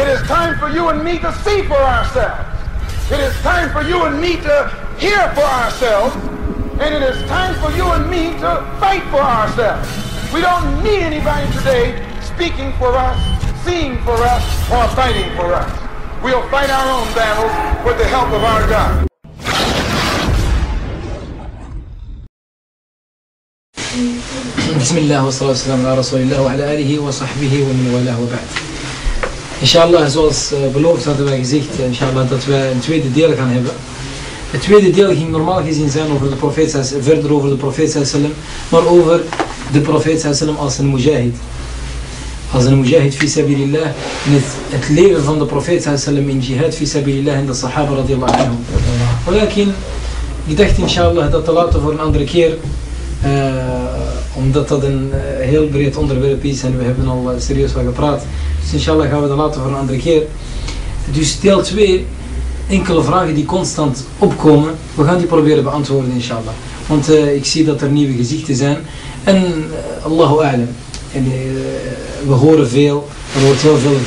It is time for you and me to see for ourselves. It is time for you and me to hear for ourselves. And it is time for you and me to fight for ourselves. We don't need anybody today speaking for us, seeing for us, or fighting for us. We'll fight our own battles with the help of our God. بسم الله والصلاة والسلام على رسول الله وعلى آله وصحبه ومن والاه وبعد. Inshallah, zoals uh, beloofd hadden wij gezegd, uh, inshallah, dat wij een tweede deel gaan hebben. Het tweede deel ging normaal gezien zijn over de profeet, verder over de profeet maar over de profeet als een mujahid. Als een mujahid fi sabilillah, het, leven van de profeet in jihad fi sabilillah en de sahaba radiallahu anhu. Walakin, ik dacht inshallah dat te laten voor een andere keer, uh, omdat dat een uh, heel breed onderwerp is en we hebben al uh, serieus wat gepraat. Dus inshallah gaan we dat laten voor een andere keer. Dus deel 2, enkele vragen die constant opkomen, we gaan die proberen beantwoorden inshallah. Want uh, ik zie dat er nieuwe gezichten zijn. En uh, Allahu a'lam. En we horen veel, er wordt heel veel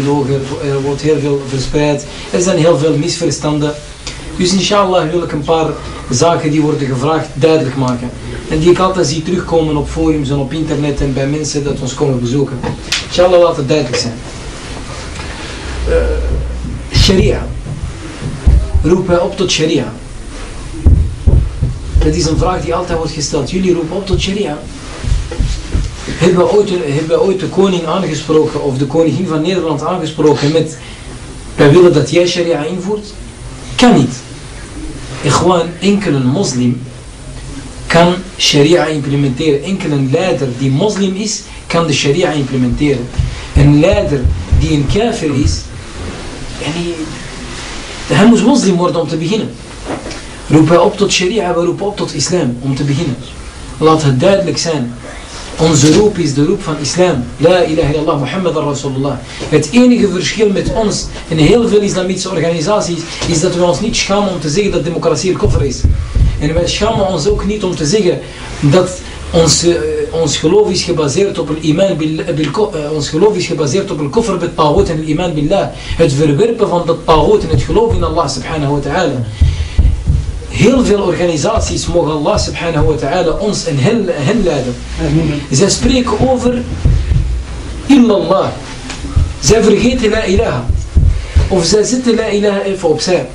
gelogen, er wordt heel veel verspreid. Er zijn heel veel misverstanden. Dus inshallah wil ik een paar zaken die worden gevraagd duidelijk maken. En die ik altijd zie terugkomen op forums en op internet en bij mensen dat ons komen bezoeken. Inshallah laat het duidelijk zijn. Uh, sharia. Roepen op tot sharia. Dat is een vraag die altijd wordt gesteld. Jullie roepen op tot sharia. Hebben we ooit, hebben ooit de koning aangesproken of de koningin van Nederland aangesproken met wij willen dat jij sharia invoert? Kan niet. Gewoon enkel een moslim kan sharia implementeren. Enkel een leider die moslim is, kan de sharia implementeren. Een leider die een kafir is, yani, hij moet moslim worden om te beginnen. Roepen op tot sharia, we roepen op tot islam om te beginnen. Laat het duidelijk zijn. Onze roep is de roep van islam. La ilaha illallah Muhammad Rasulullah. Het enige verschil met ons en heel veel islamitische organisaties is dat we ons niet schamen om te zeggen dat democratie een koffer is. En wij schamen ons ook niet om te zeggen dat ons, uh, ons geloof is gebaseerd op een iman bil, bil, uh, ons geloof is gebaseerd op een koffer met tagoot en iman billah. Het verwerpen van dat tagoot en het geloof in Allah subhanahu wa ta'ala. Heel veel organisaties mogen Allah subhanahu wa ta'ala ons en hen, hen leiden. Zij spreken over illallah. Zij vergeten la ilaha. Of zij zetten la ilaha even opzij.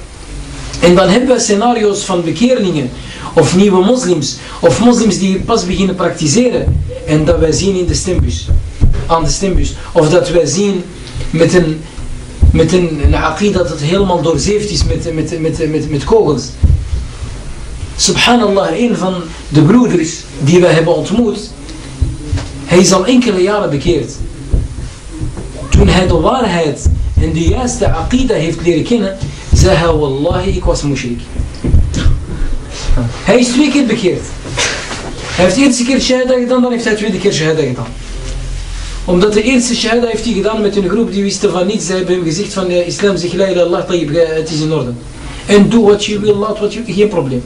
En dan hebben we scenario's van bekeerlingen. Of nieuwe moslims. Of moslims die pas beginnen praktiseren. En dat wij zien in de stembus. Aan de stembus. Of dat wij zien met een, met een, een aqid dat het helemaal doorzeefd is met, met, met, met, met kogels. Subhanallah, een van de broeders die wij hebben ontmoet. Hij is al enkele jaren bekeerd. Toen hij de waarheid en de juiste aqida heeft leren kennen, zei hij, wallahi, ik was mushrik. Hij is twee keer bekeerd. Hij heeft de eerste keer shahada gedaan, dan heeft hij de tweede keer shahada gedaan. Omdat de eerste shahada heeft hij gedaan met een groep die wisten van niets. Zij hebben hem gezegd van de islam zegt la ilaha tayyib, het is in orde. En doe wat je wil, laat wat je geen probleem.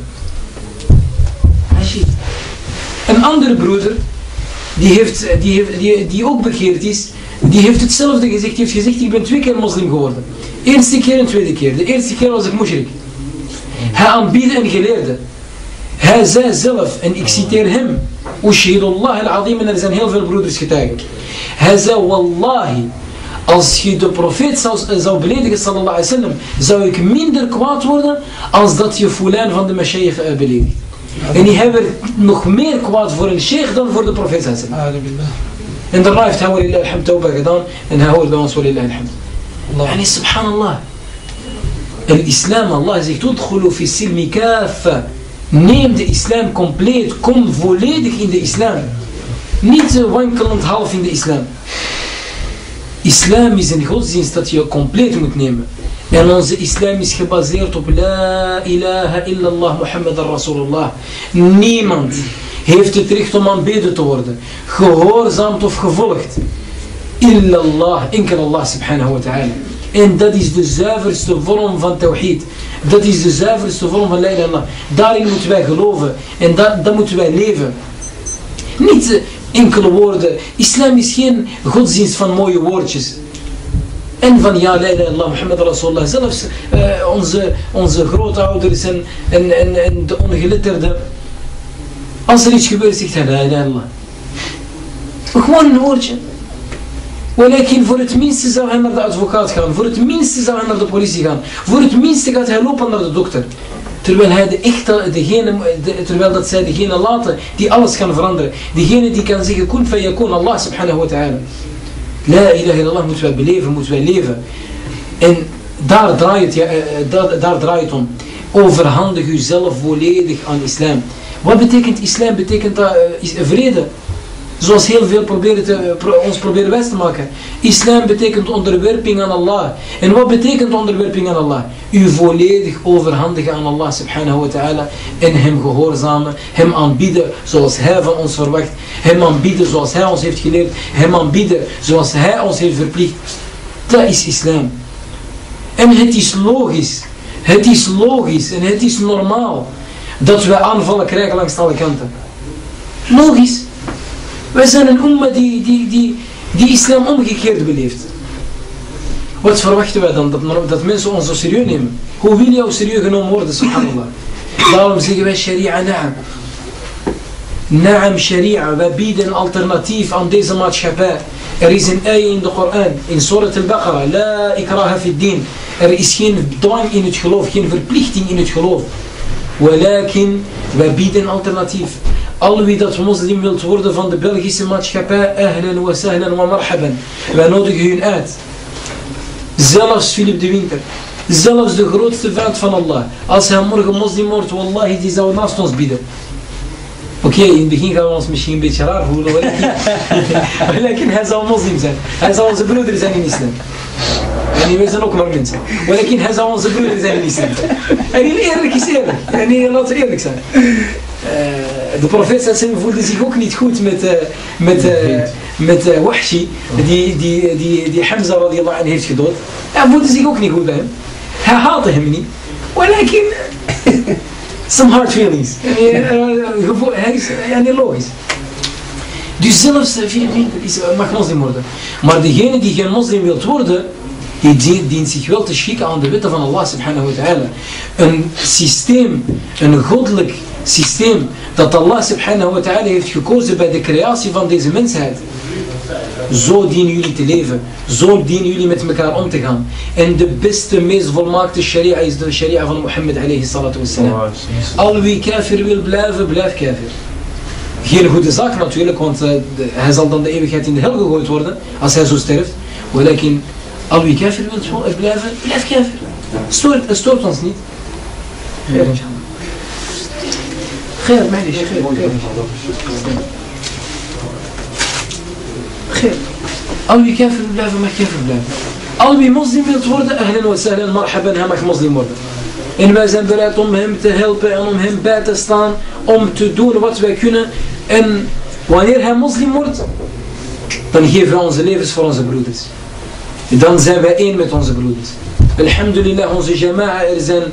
Een andere broeder, die, heeft, die, heeft, die, die ook bekeerd is, die heeft hetzelfde gezegd. Die heeft gezegd, ik ben twee keer moslim geworden. Eerste keer en tweede keer. De eerste keer was ik mushrik. Hij aanbiedde een geleerde. Hij zei zelf, en ik citeer hem, Ushidullah al-azim, en er zijn heel veel broeders getuigen. Hij zei, wallahi, als je de profeet zou, zou beledigen, sallallahu zou ik minder kwaad worden, als dat je fulan van de Mashiach uh, beledigt. En die hebben nog meer kwaad voor een sheikh dan voor de profeet sallallahu En daarna heeft hij walillah alhamd tawbah gedaan, en hij hoort bij ons walillah alhamd. Yani subhanallah. الإسلام Allah zegt udkhulu fi silmi kafa neem de islam compleet kom volledig in de islam niet wankelend half in de islam islam is een godsdienst dat je compleet moet nemen en onze islam is gebaseerd op la ilaha illallah Muhammad Rasulullah niemand heeft het recht om aanbeden te worden gehoorzaamd of gevolgd illallah enkel Allah subhanahu wa ta'ala En dat is de zuiverste vorm van tawhid. Dat is de zuiverste vorm van la ilaha. Daarin moeten wij geloven. En dat, dat moeten wij leven. Niet enkele woorden. Islam is geen godsdienst van mooie woordjes. En van ja, la illallah, Muhammad Rasulullah. Zelfs uh, onze, onze grootouders en, en, en, de ongelitterden. Als er iets gebeurt, zegt hij la illallah. Gewoon een woordje. Walakin voor het minste zou hij naar de advocaat gaan. Voor het minste zou hij naar de politie gaan. Voor het minste gaat hij lopen naar de dokter. Terwijl, hij de echte, degene, de, terwijl dat zij degene laten die alles kan veranderen. Degene die kan zeggen, kun van yakun, Allah subhanahu wa ta'ala. La ilaha illallah moeten wij beleven, moeten wij leven. En daar draait, ja, eh, eh, daar, daar draait om. Overhandig uzelf volledig aan islam. Wat betekent islam? Betekent dat uh, vrede? Zoals heel veel proberen te, ons proberen wijs te maken. Islam betekent onderwerping aan Allah. En wat betekent onderwerping aan Allah? U volledig overhandigen aan Allah subhanahu wa ta'ala. En hem gehoorzamen. Hem aanbieden zoals hij van ons verwacht. Hem aanbieden zoals hij ons heeft geleerd. Hem aanbieden zoals hij ons heeft verplicht. Dat is islam. En het is logisch. Het is logisch en het is normaal dat we aanvallen krijgen langs alle kanten. Logisch. Wij zijn een umma die, die, die, die islam omgekeerd beleeft. Wat verwachten wij dan? Dat, dat mensen ons zo serieus nemen. Hoe wil jou serieus genomen worden, subhanallah? Daarom zeggen wij sharia na'am. Na'am sharia. Wij bieden alternatief aan deze maatschappij. Er is een ayah in de Koran, in Surat al-Baqarah. La ikraha fi din. Er is geen dwang in het geloof, geen verplichting in het geloof. Walakin, wij bieden alternatief. Al wie dat moslim wilt worden van de Belgische maatschappij, ahlan wa sahlan wa marhaban. Wij nodigen hun uit. Zelfs Philip de Winter. Zelfs de grootste vijand van Allah. Als hij morgen moslim wordt, wallahi, die zou naast ons bieden. Oké, in het begin gaan we ons misschien een beetje raar voelen. Walakin hij zal moslim zijn. Hij zal onze broeder zijn in islam. En wij zijn ook maar mensen. Walakin hij zal onze broeder zijn in islam. En eerlijk is eerlijk. En laten we eerlijk zijn. Uh, de profeet Sassim voelde zich ook niet goed met, uh, met, uh, met uh, Wahshi, die, die, die, die Hamza radiallahu anhu heeft gedood. Hij voelde zich ook niet goed bij hem. Hij haatte hem niet. Walakin, some hard feelings. Hij is ja, logisch. Dus zelfs is, mag moslim worden. Maar degene die geen moslim wilt worden, die dient zich wel te schikken aan de wetten van Allah subhanahu wa ta'ala. Een systeem, een goddelijk systeem dat Allah subhanahu wa ta'ala heeft gekozen bij de creatie van deze mensheid. Zo dienen jullie te leven. Zo dienen jullie met elkaar om te gaan. En de beste, meest volmaakte sharia is de sharia van Mohammed alayhi salatu wassalam. Al wie kafir wil blijven, blijf kafir. Geen goede zaak natuurlijk, want uh, de, hij zal dan de eeuwigheid in de hel gegooid worden als hij zo sterft. Walakin, al wie kafir wil blijven, blijf kafir. Stoort, het stoort ons niet. Ja, Geel. Mij is geel. Geel. Al wie kafir blijven, mag kafir blijven. Al wie moslim wilt worden, ahlen wa sahlen, marhaban, hij mag moslim worden. En wij zijn bereid om hem te helpen en om hem bij te staan, om te doen wat wij kunnen. En wanneer hij moslim wordt, dan geven we onze levens voor onze broeders. Dan zijn wij één met onze broeders. Alhamdulillah, onze jamaah er zijn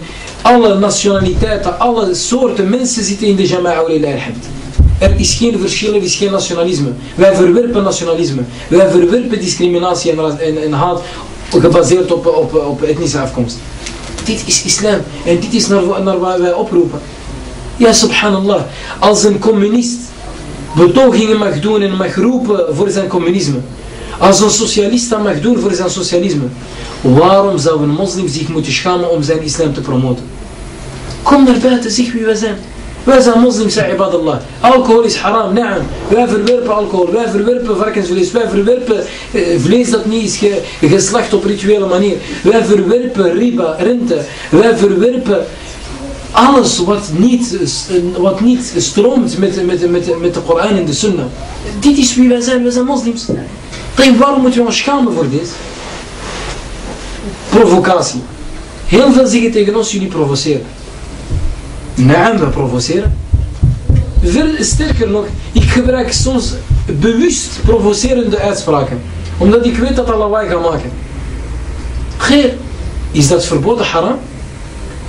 alle nationaliteiten, alle soorten mensen zitten in de jama'a alhamd. Er is geen verschil, er is geen nationalisme. Wij verwerpen nationalisme. Wij verwerpen discriminatie en, en, en haat gebaseerd op, op, op etnische afkomst. Dit is islam. En dit is naar, naar waar wij oproepen. Ja, subhanallah. Als een communist betogingen mag doen en mag roepen voor zijn communisme. Als een socialist dat mag doen voor zijn socialisme. Waarom zou een moslim zich moeten schamen om zijn islam te promoten? Kom naar buiten, zeg wie wij zijn. Wij zijn moslims, ibadallah. Alcohol is haram, naam. Wij verwerpen alcohol, wij verwerpen varkensvlees, wij verwerpen eh, vlees dat niet is geslacht op rituele manier. Wij verwerpen riba, rente. Wij verwerpen alles wat niet, wat niet stroomt met, met, met, met de Koran en de Sunnah. Dit is wie wij zijn, wij zijn moslims. Waarom moeten we ons schamen voor dit? provocatie. Heel veel zeggen tegen ons, jullie provoceren. Naam, we provoceren. Veel sterker nog, ik gebruik soms bewust provocerende uitspraken. Omdat ik weet dat Allah wij gaat maken. Geer, is dat verboden haram?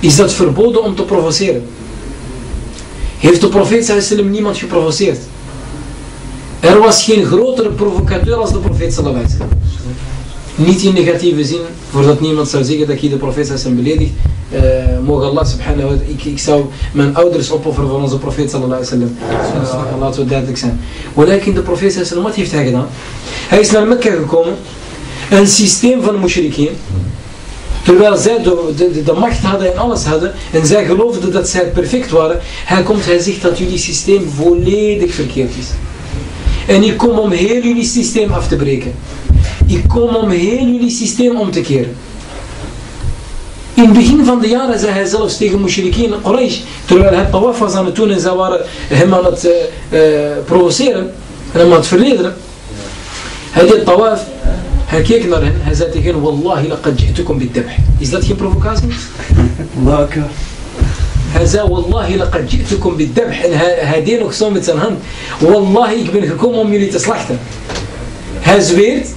Is dat verboden om te provoceren? Heeft de profeet niemand geprovoceerd? Er was geen grotere provocateur als de profeet sallam. Niet in negatieve zin, voordat niemand zou zeggen dat ik de profeet sallam beledigt. Uh, mogen Allah subhanahu wa ta'ala, ik, zou mijn ouders opofferen voor onze profeet sallallahu alaihi wasallam. Uh, laten we duidelijk zijn. Walakin de profeet sallallahu wat heeft hij gedaan? Hij is naar Mekka gekomen, een systeem van mushrikeen. Terwijl zij de, de, de, macht hadden en alles hadden, en zij geloofden dat zij perfect waren, hij komt, hij zegt dat jullie systeem volledig verkeerd is. En ik kom om heel jullie systeem af te breken. Ik kom om heel jullie systeem om te keren. In het begin van de jaren zei hij zelfs tegen mushrikeen Quraysh, terwijl hij tawaf was aan het doen en zij waren hem aan het uh, uh, provoceren en hem aan het verlederen. Hij deed tawaf, hij keek naar hen, hij zei tegen hen, Wallahi laqad ji'tukum bid Is dat geen provocatie? Allah Zei, Wallahi laqad ji'tukum bid En hij, deed nog zo met zijn hand. Wallahi, ik ben gekomen om jullie te slachten. Hij zweert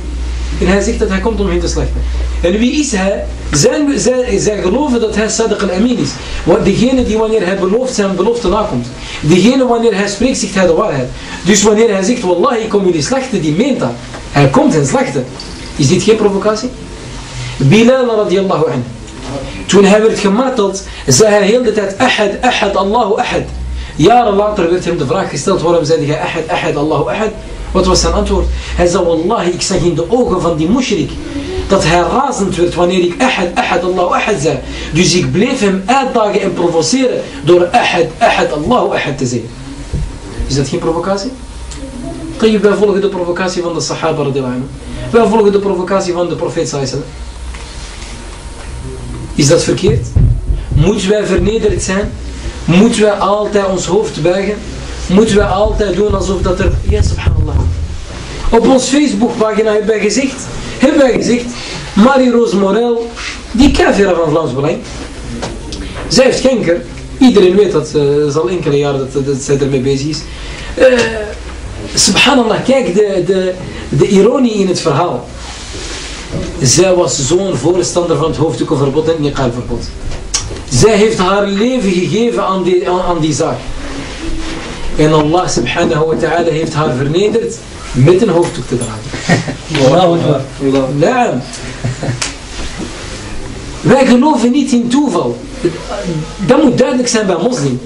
en hij zegt dat hij komt om hen te slachten. En wie is hij? Zij, geloven dat hij Sadiq al-Amin is. Want degene die wanneer hij belooft zijn belofte nakomt. Degene wanneer hij spreekt zegt hij de waarheid. Dus wanneer hij zegt Wallahi ik kom jullie slachten, die meent dat. Hij komt hen slachten. Is dit geen provocatie? Bilal radiallahu anhu. Toen hij werd gemarteld, zei hij heel de tijd Ahad, Ahad, Allahu Ahad. Jaren later werd hem de vraag gesteld, waarom zei hij Ahad, Ahad, Allahu Ahad? Wat was zijn antwoord? Hij zei, Wallahi, ik zag in de ogen van die mushrik dat hij razend werd wanneer ik Ahad, Ahad, Allahu Ahad zei. Dus ik bleef hem uitdagen en provoceren door Ahad, Ahad, Allahu Ahad te zeggen. Is dat geen provocatie? Wij volgen de provocatie van de Sahaba radiallahu Wij volgen de provocatie van de profeet sallallahu Is dat verkeerd? Moeten wij vernederd zijn? Moeten wij altijd ons hoofd buigen? Moeten wij altijd doen alsof dat er... Ja, subhanallah. Op ons Facebookpagina hebben wij gezegd... Hebben wij gezegd... Marie-Roos Morel... Die kafira van Vlaams Belang... Zij heeft kanker. Iedereen weet dat. Uh, is al enkele jaren dat, dat zij ermee bezig is. Uh, subhanallah, kijk de, de, de ironie in het verhaal. Zij was zo'n voorstander van het hoofddoekenverbod en het niqabverbod. Zij heeft haar leven gegeven aan die, aan, aan die zaak. En Allah subhanahu wa ta'ala heeft haar vernederd met een hoofddoek te dragen. Naam. Wij geloven niet in toeval. Dat moet duidelijk zijn bij moslim.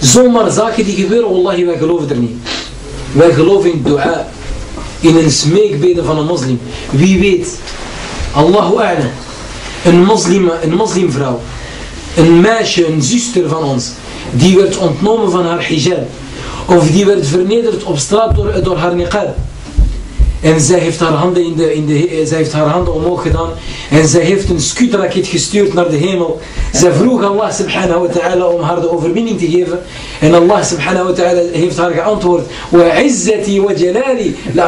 Zomaar zaken die gebeuren, wallahi, wij geloven er niet. Wij geloven in dua. In een smeekbede van een moslim. Wie weet. Allahu a'la. Een, een moslimvrouw. Een meisje, een zuster van ons. Die werd ontnomen van haar hijab. Of die werd vernederd op straat door, door haar niqab. En zij heeft haar handen, in de, in de, zij heeft haar handen omhoog gedaan. En zij heeft een skutraket gestuurd naar de hemel. Zij vroeg Allah subhanahu wa ta'ala om haar de overwinning te geven. En Allah subhanahu wa ta'ala heeft haar geantwoord. Jalali la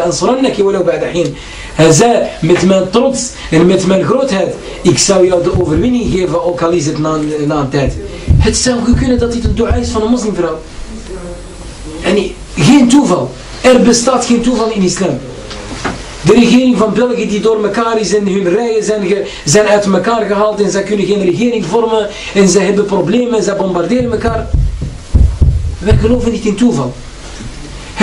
ansurannaki walau ba'da hin. Hij zei met mijn trots en met mijn grootheid. Ik zou jou de overwinning geven ook al is het na, na een tijd. Het zou kunnen dat dit een dua is van een moslimvrouw. En geen toeval. Er bestaat geen toeval in islam. De regering van België die door elkaar is en hun rijen zijn, ge, zijn uit elkaar gehaald en zij kunnen geen regering vormen en zij hebben problemen en zij bombarderen elkaar. Wij geloven niet in toeval.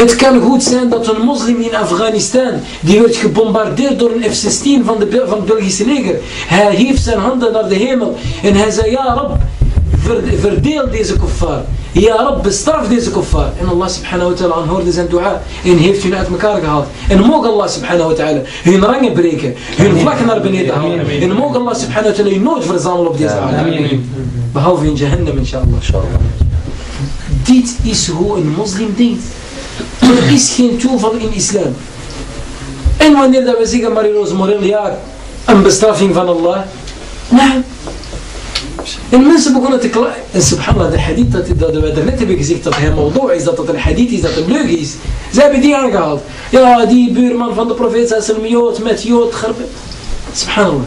Het kan goed zijn dat een moslim in Afghanistan, die werd gebombardeerd door een F-16 van, de, van het Belgische leger. Hij hief zijn handen naar de hemel en hij zei, ja Rab, verdeel deze kuffar. Ja Rab, bestraf deze kuffar. En Allah subhanahu wa ta'ala hoorde zijn dua en heeft hun uit elkaar gehaald. En mogen Allah subhanahu wa ta'ala hun rangen breken, hun vlakken naar beneden halen. En mogen Allah subhanahu wa ta'ala je nooit verzamelen op deze aarde. Behalve in Jahannam inshallah. Dit is hoe een moslim denkt. Er is geen toeval in islam. En wanneer dat we zeggen, Marie-Rose Morel, ja, een bestraffing van Allah. Nou, en mensen begonnen te klagen. En subhanallah, de hadith dat, dat we daarnet hebben gezegd dat hij mawdo is, dat dat een hadith is, dat een leugen is. Ze hebben die aangehaald. Ja, die buurman van de profeet sallam jood met jood. Subhanallah.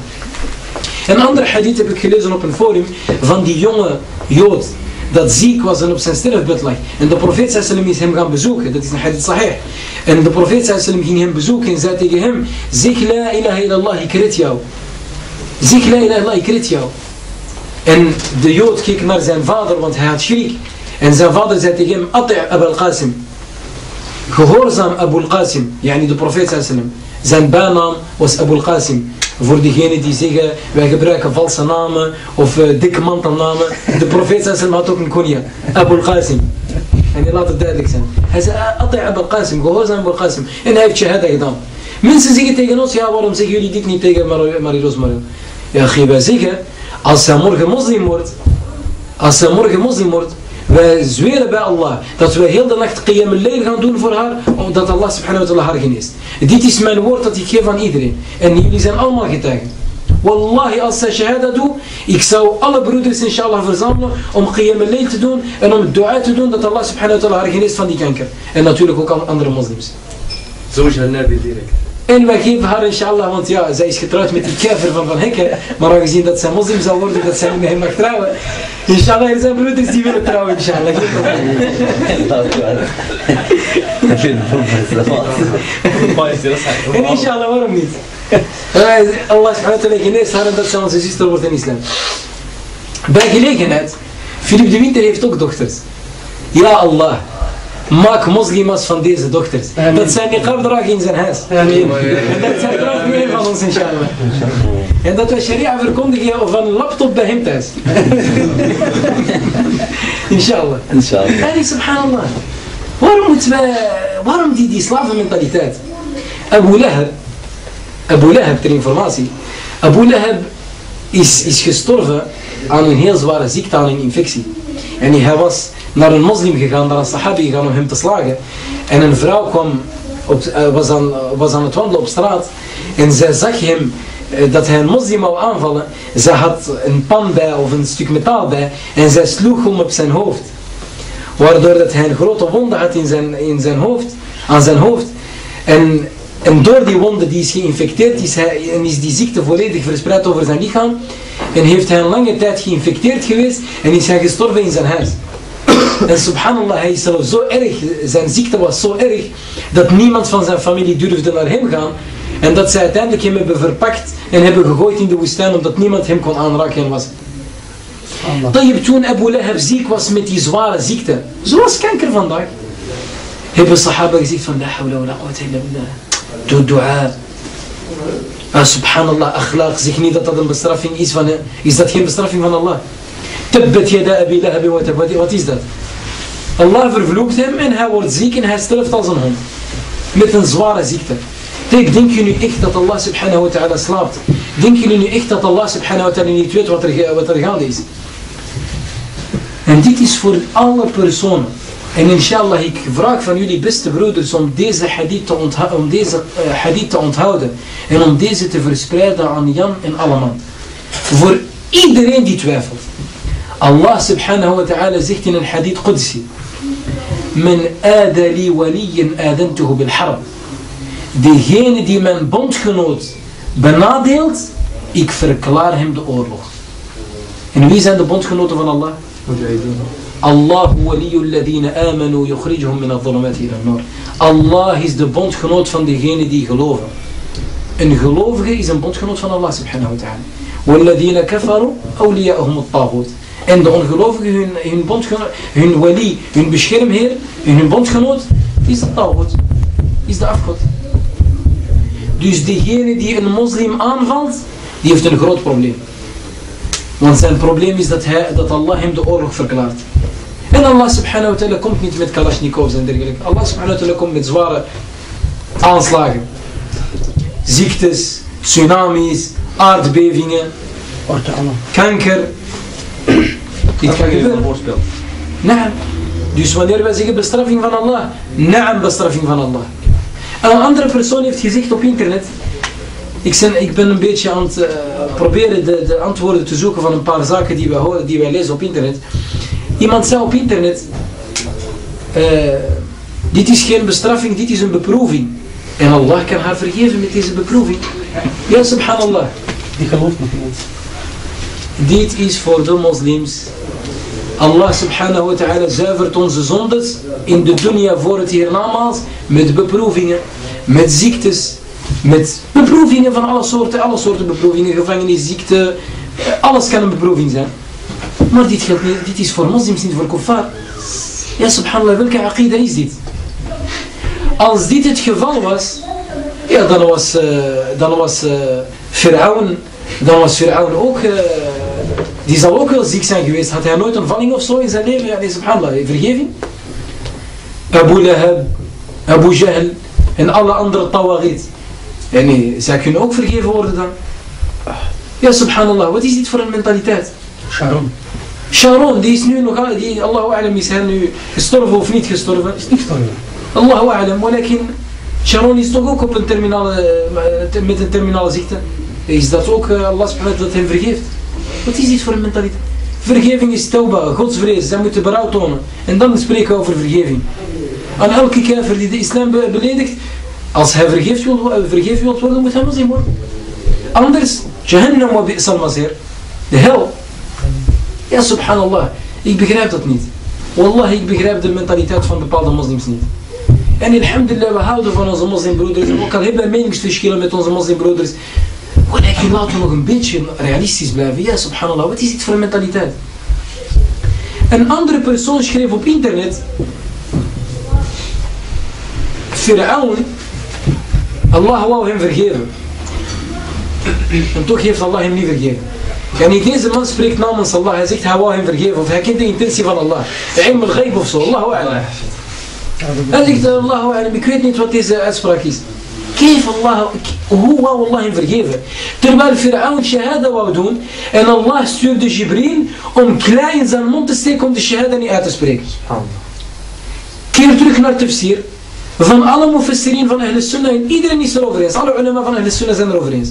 Een andere hadith heb ik gelezen op een forum van die jonge jood dat ziek was en op zijn sterfbed lag. En de profeet sallam is hem gaan bezoeken. Dat is een hadith sahih. En de profeet sallam ging hem bezoeken en zei tegen hem, zeg la ilaha illallah, ik red jou. Zeg la ilaha illallah, ik red jou. En de Jood keek naar zijn vader, want hij had schrik. En zijn vader zei tegen hem, Ati' Abu al-Qasim. Gehoorzaam Abu al-Qasim, yani de profeet sallam. Zijn bijnaam was Abu al-Qasim. Voor diegenen die zeggen, wij gebruiken valse namen of uh, dikke mantelnamen. De profeet had ook een konia, Abu al-Qasim. En laat het duidelijk zijn. Hij zei, Atai Abu al-Qasim, gehoorzaam Abu al-Qasim. En hij heeft shahada gedaan. Mensen zeggen tegen ons, ja waarom zeggen jullie dit niet tegen Marie Rosemary? Ja, wij zeggen, als zij morgen moslim wordt, als zij morgen moslim wordt, wij zweren bij Allah dat we heel de nacht qiyam al gaan doen voor haar, omdat Allah subhanahu wa ta'ala haar geneest. Dit is mijn woord dat ik geef aan iedereen. En jullie zijn allemaal getuigen. Wallahi, als zij shahada doet, ik zou alle broeders inshallah verzamelen om qiyam al te doen en om dua te doen dat Allah subhanahu wa ta'ala haar geneest van die kanker. En natuurlijk ook andere moslims. Zo is haar nabi direct. En wij geven haar inshallah, want ja, zij is getrouwd met die kever van Van Hekken. Maar aangezien dat zij moslim zal worden, dat zij met hem mag trouwen. Inshallah, er zijn broeders die willen trouwen, inshallah. en inshallah, waarom niet? Allah subhanahu wa ta'ala geneest haar en dat zij onze zuster wordt in islam. Bij gelegenheid, Philip de Winter heeft ook dochters. Ja Allah. Maak moslims van deze dochters. Dat zijn niqab dragen in zijn huis. En dat zijn er ook meer van ons inshallah. En dat we sharia verkondigen van een laptop bij hem thuis. inshallah. Inshallah. En subhanallah. Waarom moeten wij, waarom die, die slavenmentaliteit? Abu Lahab, Abu Lahab ter informatie. Abu Lahab is, is gestorven aan een heel zware ziekte, aan een infectie. En hij was naar een moslim gegaan, naar een sahabi gegaan om hem te slagen. En een vrouw kwam op, uh, was, aan, was aan het wandelen op straat en zij zag hem uh, dat hij een moslim wou aanvallen. Zij had een pan bij of een stuk metaal bij en zij sloeg hem op zijn hoofd. Waardoor dat hij een grote wonde had in zijn, in zijn hoofd, aan zijn hoofd. En, en door die wonde die is geïnfecteerd is hij, is die ziekte volledig verspreid over zijn lichaam. En heeft hij een lange tijd geïnfecteerd geweest en is hij gestorven in zijn huis. En subhanallah, hij is zelf zo erg, zijn ziekte was zo erg, dat niemand van zijn familie durfde naar hem gaan. En dat zij uiteindelijk hem hebben verpakt en hebben gegooid in de woestijn, omdat niemand hem kon aanraken en was. Tayyip, toen Abu Lahab ziek was met die zware ziekte, zoals kanker vandaag, hebben sahaba gezegd van, la hawla wa la quwwata illa billah, doe dua. Ah, subhanallah, akhlaq, zeg niet dat dat een bestraffing is van, is dat geen bestraffing van Allah? Tabbat yada abi lahab. Wat is dat? Allah vervloekt hem en hij wordt ziek en hij sterft als een hond. Met een zware ziekte. Kijk, denken jullie echt dat Allah subhanahu wa ta'ala slaapt? Denken jullie nu echt dat Allah subhanahu wa ta'ala niet weet wat er, wat er gaande is? En dit is voor alle personen. En inshallah, ik vraag van jullie beste broeders om deze hadith te, onthouden, om deze, uh, hadith te onthouden. En om deze te verspreiden aan Jan en allemaal. Voor iedereen die twijfelt. الله سبحانه وتعالى زهتنا الحديث قدسي. من آذى لي وليا آذنته بالحرب. ديهين دي من بونت كنوت بناديلت اكفر كلارهم دي أورلوغ إن وي زان بونت كنوت من الله؟ الله ولي الذين آمنوا يخرجهم من الظلمات إلى النور. الله is the bondgenoot van diegenen die geloven Een gelovige is een bondgenoot van Allah subhanahu wa ta'ala. وَالَّذِينَ كَفَرُوا أَوْلِيَاءُهُمُ الطَّاغُوتِ. En de ongelovigen, hun, hun bondgenoot, hun wali, hun beschermheer, hun bondgenoot, is de tawhid. Is de afgod. Dus degene die een moslim aanvalt, die heeft een groot probleem. Want zijn probleem is dat, hij, dat Allah hem de oorlog verklaart. En Allah subhanahu wa ta'ala komt niet met kalashnikovs en dergelijke. Allah subhanahu wa ta'ala komt met zware aanslagen. Ziektes, tsunamis, aardbevingen, kanker, dit kan gebeuren. Naam. Dus wanneer wij zeggen bestraffing van Allah, naam bestraffing van Allah. Een andere persoon heeft gezegd op internet, ik, ben, ik ben een beetje aan het uh, proberen de, de, antwoorden te zoeken van een paar zaken die wij horen, die wij lezen op internet. Iemand zei op internet, uh, dit is geen bestraffing, dit is een beproeving. En Allah kan haar vergeven met deze beproeving. Ja, subhanallah. Die gelooft nog niet. Dit is voor de moslims. Allah subhanahu wa ta'ala zuivert onze zondes in de dunya voor het hiernamaals met beproevingen, met ziektes, met beproevingen van alle soorten, alle soorten beproevingen, gevangenisziekte, alles kan een beproeving zijn. Maar dit, geldt niet, dit is voor moslims, niet voor kuffar. Ja, subhanallah, welke aqida is dit? Als dit het geval was, Ja, dan was, uh, dan was uh, Firaun, dan was Firaun ook, die zal ook wel ziek zijn geweest. Had hij nooit een vanning of zo in zijn leven? Ja, nee, subhanallah, vergeving. Abu Lahab, Abu Jahl en alle andere tawagit. Ja, nee, zij kunnen ook vergeven worden dan. Ja, subhanallah, wat is dit voor een mentaliteit? Sharon. Sharon, die is nu nog, die, Allahu alam, is hij nu gestorven of niet gestorven? Is niet gestorven. Allahu alam, walakin Sharon is toch ook op een terminale, met een terminale ziekte. Is dat ook Allah subhanahu dat hem vergeeft? Wat is dit voor een mentaliteit? Vergeving is tauba, godsvrees, zij moeten berouw tonen. En dan spreken we over vergeving. Aan elke kever die de islam beledigt, als hij vergeefd wil, vergeefd wil worden, moet hij moslim worden. Anders, jahannam wa bi'sal masir. De hel. Ja, subhanallah. Ik begrijp dat niet. Wallah, ik begrijp de mentaliteit van bepaalde moslims niet. En alhamdulillah, we houden van onze moslimbroeders. Ook al hebben we meningsverschillen met onze moslimbroeders. Walakin laten we nog een beetje realistisch blijven. Ja, subhanallah, wat is dit voor een mentaliteit? Een andere persoon schreef op internet. Fir'aun, Allah wou hem vergeven. En toch heeft Allah hem niet vergeven. En niet deze man spreekt namens Allah. Hij zegt hij wou hem vergeven. Of hij kent de intentie van Allah. Ilm al-ghaib of zo. Allahu a'lam. Hij zegt Allahu a'lam. Ik weet niet wat deze uitspraak is. Hoe wou Allah hem vergeven? Terwijl Fir'aun shahada wou doen. En Allah stuurde Jibril om klei in zijn mond te steken om de shahada niet uit te spreken. Keer terug naar tafsir. Van alle mufassirin van Ahl Sunnah en iedereen is erover eens. Alle ulama van Ahl Sunnah zijn erover eens.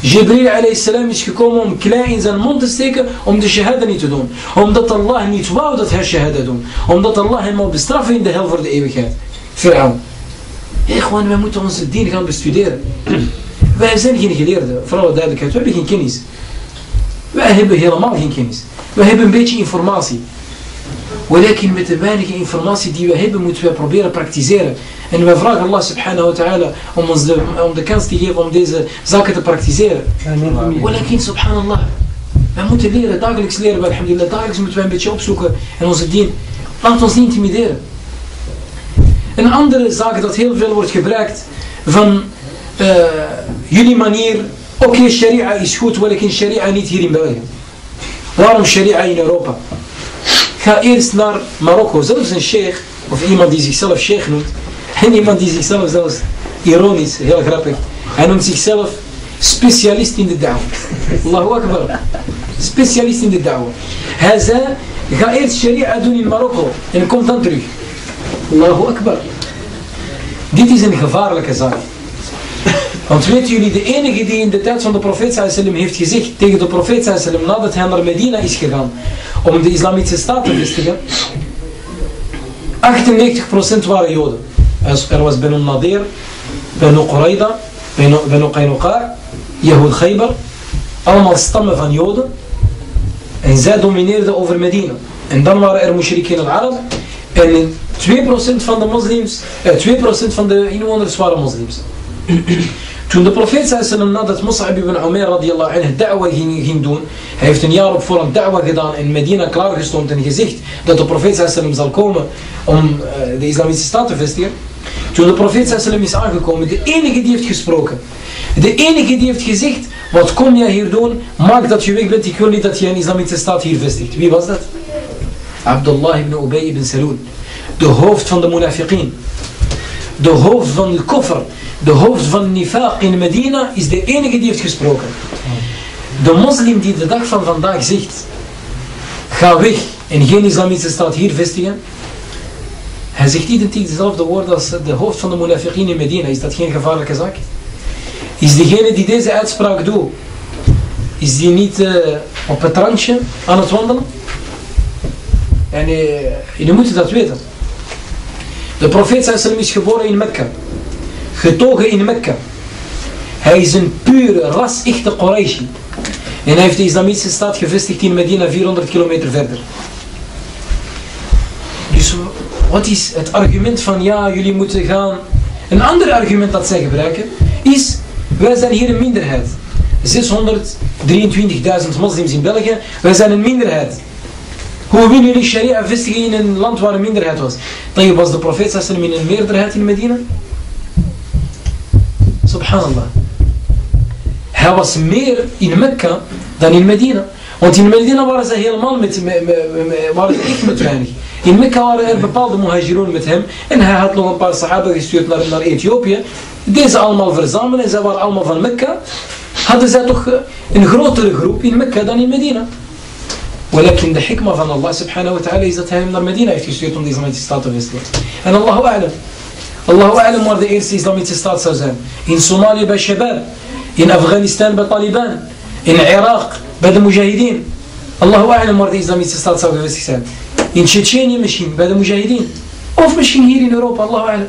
Jibril salam is gekomen om klei in zijn mond te steken om de shahada niet te doen. Omdat Allah niet wou dat hij shahada doen. Omdat Allah hem wil bestraffen in de hel voor de eeuwigheid. Fir'aun. Hé, gewoon, wij moeten onze dien gaan bestuderen. Wij zijn geen geleerden, voor alle duidelijkheid. We hebben geen kennis. Wij hebben helemaal geen kennis. We hebben een beetje informatie. Walakin met de weinige informatie die we hebben, moeten we proberen praktiseren. En wij vragen Allah subhanahu wa ta'ala om ons de, om de kans te geven om deze zaken te praktiseren. Walakin subhanallah. Wij moeten leren, dagelijks leren, alhamdulillah. Dagelijks moeten wij een beetje opzoeken en onze dien. Laat ons niet intimideren. Een andere zaak dat heel veel wordt gebruikt van uh, jullie manier. Oké, sharia is goed, walakin sharia niet hier in België. Waarom sharia in Europa? Ga eerst naar Marokko. Zelfs een sheikh, of iemand die zichzelf sheikh noemt. En iemand die zichzelf zelfs ironisch, heel grappig. Hij noemt zichzelf specialist in de da'wah. Allahu Akbar. Specialist in de da'wah. Hij zei, ga eerst sharia doen in Marokko. En kom dan terug. Allahu Akbar. Dit is een gevaarlijke zaak. Want weten jullie, de enige die in de tijd van de profeet sallam heeft gezegd tegen de profeet sallam nadat hij naar Medina is gegaan om de islamitische staat te vestigen, 98% waren joden. Er was Benu Nadir, Benu Quraida, Benu Qaynuqa, Yehud Khaybar, allemaal stammen van joden. En zij domineerden over Medina. En dan waren er mushrikin al-Arab en 2% van de moslims, eh, 2% van de inwoners waren moslims. Toen de profeet sallam nadat Mus'ab ibn Umair radiyallahu anhu da'wa ging, doen, hij heeft een jaar op voorhand da'wa gedaan in Medina klaargestond en gezegd dat de profeet sallam zal komen om uh, de islamitische staat te vestigen. Toen de profeet sallam is aangekomen, de enige die heeft gesproken, de enige die heeft gezegd, wat kom jij hier doen, maak dat je weg bent, ik wil niet dat je een islamitische staat hier vestigt. Wie was dat? Abdullah ibn Ubay ibn Salul, de hoofd van de munafiqin, de hoofd van de koffer, de hoofd van Nifaq in Medina is de enige die heeft gesproken. De moslim die de dag van vandaag zegt, ga weg en geen islamitische staat hier vestigen, hij zegt identiek dezelfde woorden als de hoofd van de munafiqin in Medina. Is dat geen gevaarlijke zaak? Is degene die deze uitspraak doet, is die niet uh, op het randje aan het wandelen? En uh, jullie moeten dat weten. De profeet sallam is geboren in Mekka. Getogen in Mekka. Hij is een pure, ras-echte. En hij heeft de islamitische staat gevestigd in Medina 400 kilometer verder. Dus wat is het argument van ja, jullie moeten gaan... Een ander argument dat zij gebruiken is, wij zijn hier een minderheid. 623.000 moslims in België, wij zijn een minderheid. Hoe willen jullie sharia vestigen in een land waar een minderheid was? Dan was de profeet sallam in een meerderheid in Medina. Subhanallah. Hij was meer in Mekka dan in Medina. Want in Medina waren ze helemaal met, waren echt met weinig. In Mekka waren er bepaalde muhajiroen met hem. En hij had nog een paar sahaba gestuurd naar, naar Ethiopië. Deze allemaal verzamelen. En zij waren allemaal van Mekka. Hadden zij toch een grotere groep in Mekka dan in Medina. ولكن ده حكمة من الله سبحانه وتعالى إذا تهم نار مدينة إذا سويتم دي زمان تستاتو فيسلو أنا الله أعلم الله أعلم مرد إيرس إسلامي تستات سوزان إن صومالي بشباب إن أفغانستان بطالبان إن عراق بعد مجاهدين الله أعلم مرد إسلامي تستات سوزان إن تشيتشيني مشين بعد مجاهدين أوف مشين هيرين أوروبا الله أعلم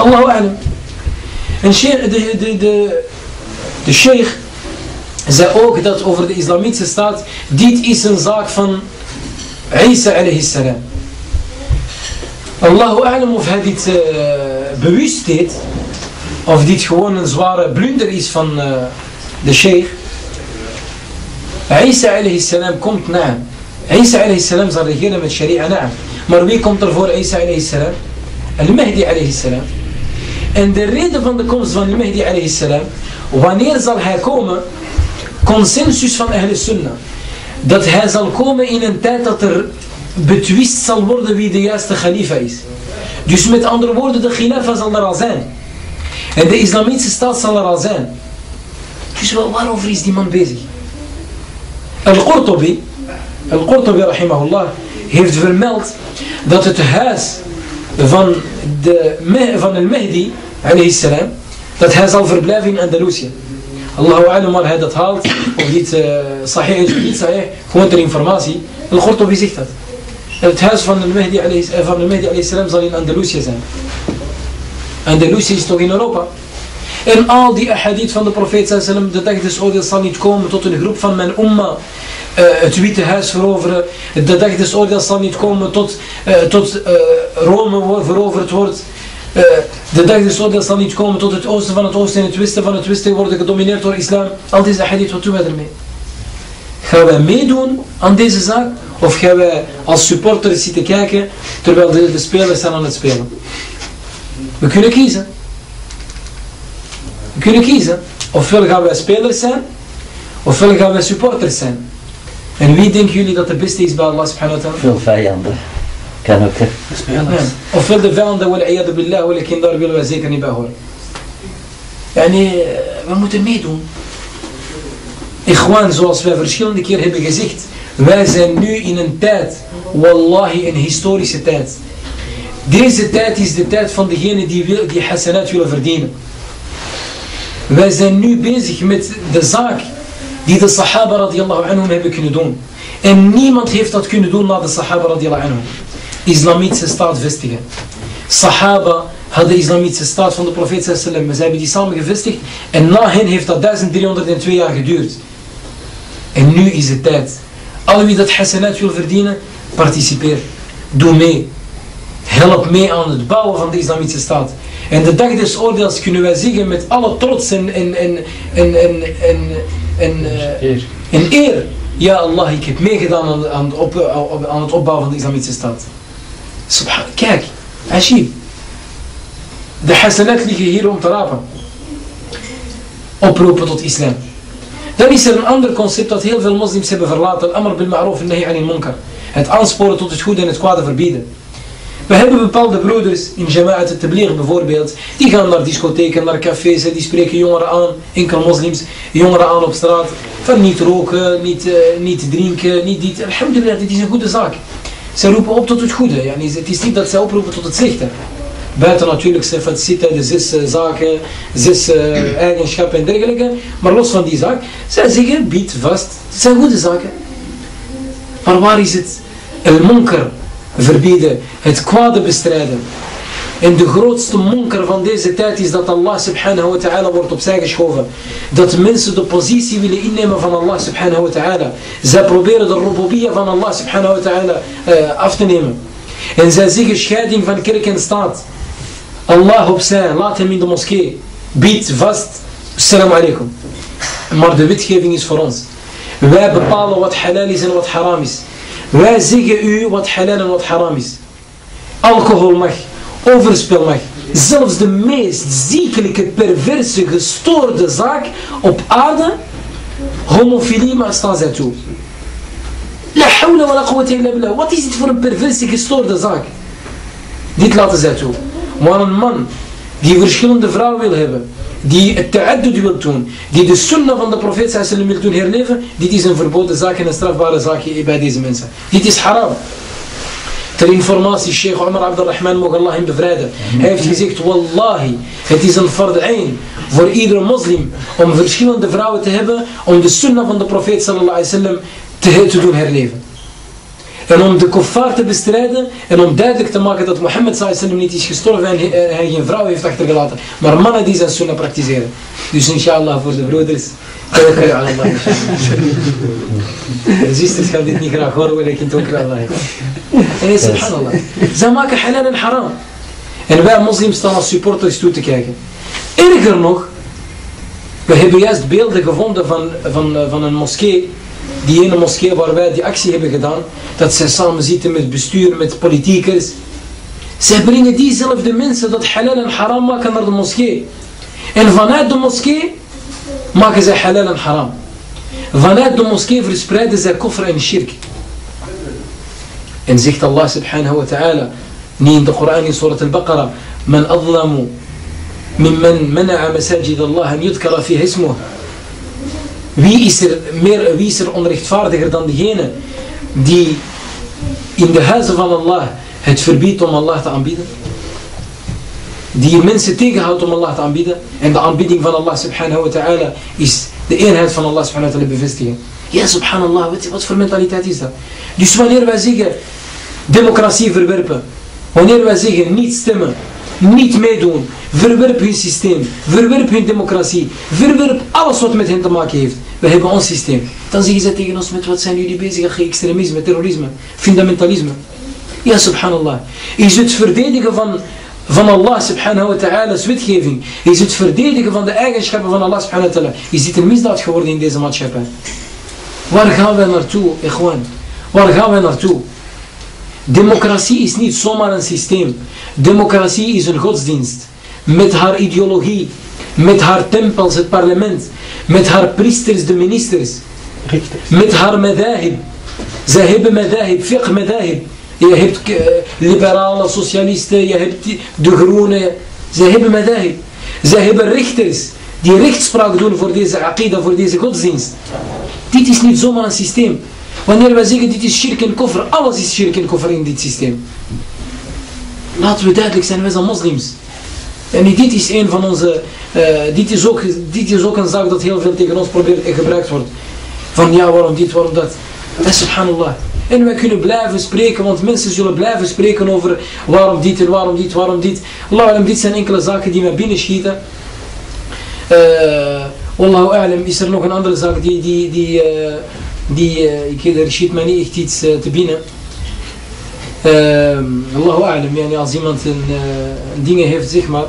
الله أعلم إن شيخ الشيخ zei ook dat over de islamitische staat, dit is een zaak van Isa alayhi salam. Allahu a'lam of hij dit uh, bewust deed, of dit gewoon een zware blunder is van uh, de sheikh. Isa alayhi salam komt na. Isa alayhi salam zal regeren met sharia na. Maar wie komt er voor Isa alayhi salam? Al-Mahdi alayhi salam. En de reden van de komst van Al-Mahdi alayhi salam, wanneer zal hij komen? Consensus van Ahle Sunnah. Dat hij zal komen in een tijd dat er betwist zal worden wie de juiste khalifa is. Dus met andere woorden, de khilafa zal er al zijn. En de islamitische staat zal er al zijn. Dus waarover is die man bezig? Al-Qurtubi, Al-Qurtubi rahimahullah, heeft vermeld dat het huis van, de, van al-Mahdi, alayhi salam, dat hij zal verblijven in Andalusië. Allahu alam waar hij dat haalt, of dit uh, sahih is of niet sahih, gewoon ter informatie. Al-Qurtubi zegt dat. Het huis van de Mahdi alayhi salam zal in Andalusië zijn. Andalusië is toch in Europa? En al die ahadith van de profeet sallam, de dag des oordeels zal niet komen tot een groep van mijn umma uh, het Witte Huis veroveren. De dag des oordeels zal niet komen tot, uh, tot uh, Rome veroverd wordt. De dag des oordeels zal niet komen tot het oosten van het oosten en het westen van het westen worden gedomineerd door islam. Al deze hadith, wat doen wij ermee? Gaan wij meedoen aan deze zaak? Of gaan wij als supporters zitten kijken terwijl de, de spelers zijn aan het spelen? We kunnen kiezen. We kunnen kiezen. Ofwel gaan wij spelers zijn, ofwel gaan wij supporters zijn. En wie denken jullie dat de beste is bij Allah subhanahu? Veel vijanden. Kan ook. Spelers. Ofwel de vijanden, wal billah, wal daar willen wij zeker niet bij horen. Yani, we moeten meedoen. Ikhwan, zoals wij verschillende keer hebben gezegd, wij zijn nu in een tijd, wallahi een historische tijd. Deze tijd is de tijd van degenen die, wil, die hasanat willen verdienen. Wij zijn nu bezig met de zaak die de sahaba radiallahu anhum hebben kunnen doen. En niemand heeft dat kunnen doen na de sahaba radiallahu anhum. Islamitische staat vestigen. Sahaba hadden de islamitische staat van de profeet sallam. Ze hebben die samen gevestigd. En na hen heeft dat 1302 jaar geduurd. En nu is het tijd. Alle wie dat hasanat wil verdienen, participeer. Doe mee. Help mee aan het bouwen van de islamitische staat. En de dag des oordeels kunnen wij zeggen met alle trots en, en, en, en, en, en, en, uh, en eer. Ja Allah, ik heb meegedaan aan, aan, het op, aan het opbouwen van de islamitische staat. Subhan, kijk, Ashib. De hasanat liggen hier om te rapen. Oproepen tot islam. Dan is er een ander concept dat heel veel moslims hebben verlaten. Amr bil ma'roof en nahi anil munkar. Het aansporen tot het goede en het kwade verbieden. We hebben bepaalde broeders in Jama'at het Tabligh bijvoorbeeld. Die gaan naar discotheken, naar cafés. Die spreken jongeren aan, enkel moslims. Jongeren aan op straat. Van niet roken, niet, uh, niet drinken, niet dit. Alhamdulillah, dit is een goede zaak. Ze roepen op tot het goede. Yani, het is niet dat ze oproepen tot het slechte. Buiten natuurlijk sifat zitten, de zes uh, zaken, zes uh, eigenschappen en dergelijke. Maar los van die zaak, zij zeggen, bied vast. Het zijn goede zaken. Maar waar is het? El monker verbieden, het kwade bestrijden. En de grootste monker van deze tijd is dat Allah subhanahu wa ta'ala wordt opzij geschoven. Dat mensen de positie willen innemen van Allah subhanahu wa ta'ala. Zij proberen de rububiyya van Allah subhanahu wa ta'ala uh, af te nemen. En zij zeggen scheiding van kerk en staat. Allah opzij, laat hem in de moskee. Bied vast. Assalamu alaikum. Maar de wetgeving is voor ons. Wij bepalen wat halal is en wat haram is. Wij zeggen u wat halal en wat haram is. Alcohol mag, overspel mag, zelfs de meest ziekelijke, perverse, gestoorde zaak op aarde, homofilie, maar staan zij toe. La. Wat is dit voor een perverse, gestoorde zaak? Dit laten zij toe. Maar een man die verschillende vrouwen wil hebben, die het ta'addud wil doen, die de sunnah van de profeet sallam wil doen herleven, dit is een verboden zaak en een strafbare zaak bij deze mensen. Dit is haram. Ter informatie, Sheikh Omar Abdurrahman, mogen Allah hem bevrijden. Hij heeft gezegd, wallahi, het is een fard'ain voor iedere moslim om verschillende vrouwen te hebben, om de sunnah van de profeet sallallahu wasallam te, doen herleven. En om de kuffar te bestrijden en om duidelijk te maken dat Mohammed sallam niet is gestorven en hij geen vrouw heeft achtergelaten. Maar mannen die zijn sunnah praktiseren. Dus inshallah voor de broeders. Allah, inshallah. De zusters gaan dit niet graag horen, maar ik tawakkal ala Allah. En hij subhanallah. Zij maken halal en haram. En wij moslims staan als supporters toe te kijken. Erger nog, we hebben juist beelden gevonden van, van, van een moskee die ene moskee waar wij die actie hebben gedaan, dat zij samen zitten met bestuur, met politiekers. Zij brengen diezelfde mensen dat halal en haram maken naar de moskee. En vanuit de moskee maken zij halal en haram. Vanuit de moskee verspreiden zij koffer en shirk. En zegt Allah subhanahu wa ta'ala, niet in de Koran in Surat al-Baqarah, Man adlamu mimman mana'a masajid Allah en yudkara fiha ismuh. Wie is, er meer, wie is er onrechtvaardiger dan degene die in de huizen van Allah het verbiedt om Allah te aanbieden? Die mensen tegenhoudt om Allah te aanbieden. En de aanbieding van Allah subhanahu wa ta'ala is de eenheid van Allah subhanahu wa ta'ala bevestigen. Ja, subhanallah, wat, wat voor mentaliteit is dat? Dus wanneer wij zeggen democratie verwerpen, wanneer wij zeggen niet stemmen, niet meedoen, verwerp hun systeem, verwerp hun democratie, verwerp alles wat met hen te maken heeft. We hebben ons systeem. Dan zeggen ze tegen ons met wat zijn jullie bezig? Extremisme, terrorisme, fundamentalisme. Ja, subhanallah. Is het verdedigen van, van Allah subhanahu wa ta'ala's wetgeving, is het verdedigen van de eigenschappen van Allah subhanahu wa ta'ala, is dit een misdaad geworden in deze maatschappij? Waar gaan wij naartoe, ikhwan? Waar gaan wij naartoe? Democratie is niet zomaar een systeem. Democratie is een godsdienst. Met haar ideologie, met haar tempels, het parlement, met haar priesters, de ministers, met haar madahib. Zij hebben madahib, fiqh madahib. Je hebt uh, liberale socialisten, je hebt de groenen. Zij hebben madahib. Zij hebben rechters die rechtspraak doen voor deze aqida, voor deze godsdienst. Dit is niet zomaar een systeem. Wanneer wij zeggen dit is shirk en koffer, alles is shirk en koffer in dit systeem. Laten we duidelijk zijn, wij zijn moslims. En dit is een van onze, eh, dit, is ook, dit is ook een zaak dat heel veel tegen ons probeert en gebruikt wordt. Van ja, waarom dit, waarom dat. En subhanallah. En wij kunnen blijven spreken, want mensen zullen blijven spreken over waarom dit en waarom dit, waarom dit. Allah, dit zijn enkele zaken die mij binnenschieten. Uh, Wallahu a'lam is er nog een andere zaak die, die, die, uh, die ik, er schiet mij niet echt iets te binnen. Uh, Allahu a'lam, yani als iemand een, uh, dingen heeft, zeg maar.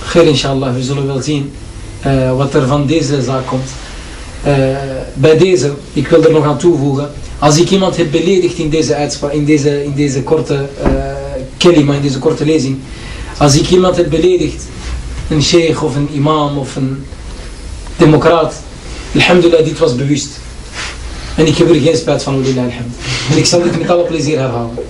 Geer inshallah, we zullen wel zien wat er van deze zaak komt Uh, bij deze, ik wil er nog aan toevoegen. Als ik iemand heb beledigd in deze uitspraak, in deze, in deze korte uh, kelima, in deze korte lezing. Als ik iemand heb beledigd, een sheikh of een imam of een democraat. Alhamdulillah, dit was bewust. En ik heb er geen spijt van, walillah alhamd. En ik zal dit met alle plezier herhalen.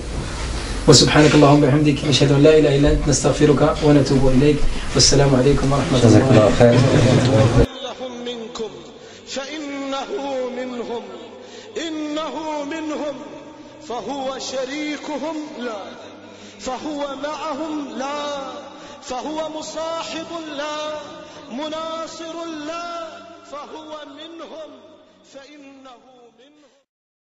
وسبحانك اللهم وبحمدك نشهد ان لا اله الا انت نستغفرك ونتوب اليك والسلام عليكم ورحمه جزاك الله فهو شريكهم لا فهو معهم لا فهو مصاحب لا مناصر لا فهو منهم فإنه